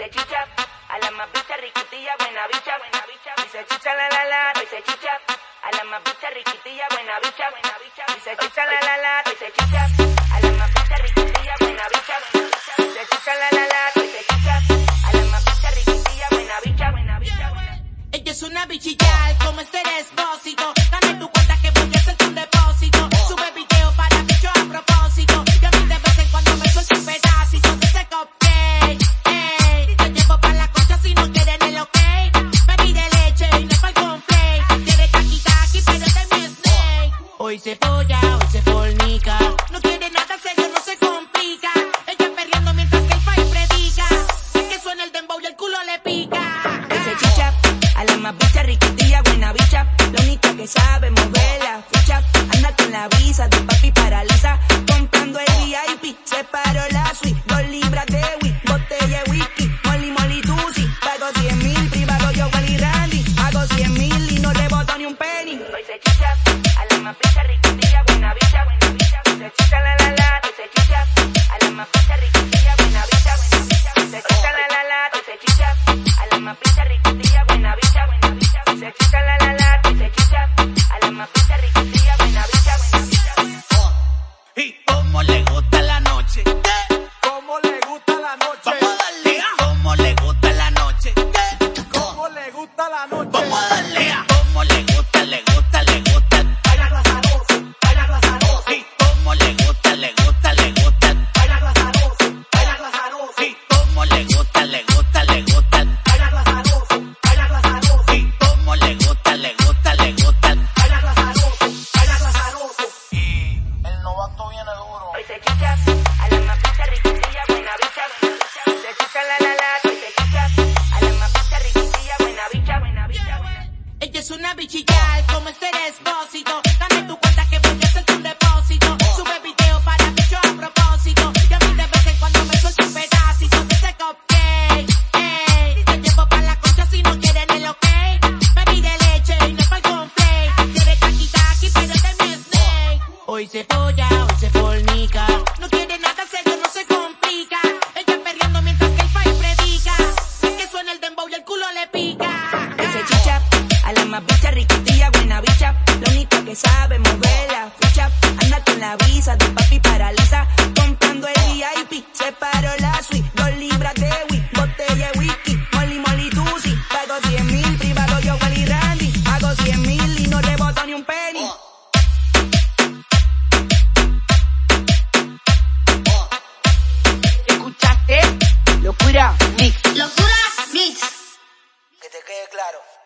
se chicha, a la más bicha, riquitilla, buena bicha, buena bicha, y se chicha la la la, y chicha, a la más bicha, riquitilla, buena bicha, buena bicha, y se chicha la la la, y chicha, a la más bicha, riquitilla, buena bicha, buena bicha, y se chicha la la la, y chicha, a la más bicha, riquitilla, buena bicha, buena bicha, buena. Ella es una bichillal como este se polla, hoy se fornica. No quiere nada serio, no se complica. Ella perreando mientras que el país predica. Es que suena el dembow y el culo le pica. Se chicha, a la más bicha, riquitilla, buena bicha, la única que sabe mover la ficha, anda con la visa de papi paraliza, comprando el VIP, se paró la suite, le gusta Una bichillal como este despósito. Dame tu cuenta que voy a hacer un depósito. Sube video para bicho a propósito. Y a mí de vez en cuando me suelto un pedacito de ese cupcake. Ey, te llevo para la concha si no quieren el ok. Me pide leche y no pa'l cornflake. Quiere taqui taqui pero de mi snake. Hoy se polla, hoy más bicha, riquitilla, buena bicha, la única que sabe mover la ficha, anda con la visa de papi paraliza, comprando el VIP, se paró la suite, dos libras de whisky, botella de whisky, molly molly tusi, pago 100 mil, privado yo, Wally Randy, pago 100 mil y no reboto ni un penny. ¿Escuchaste? Locura Mix. Locura Mix. Que te quede claro.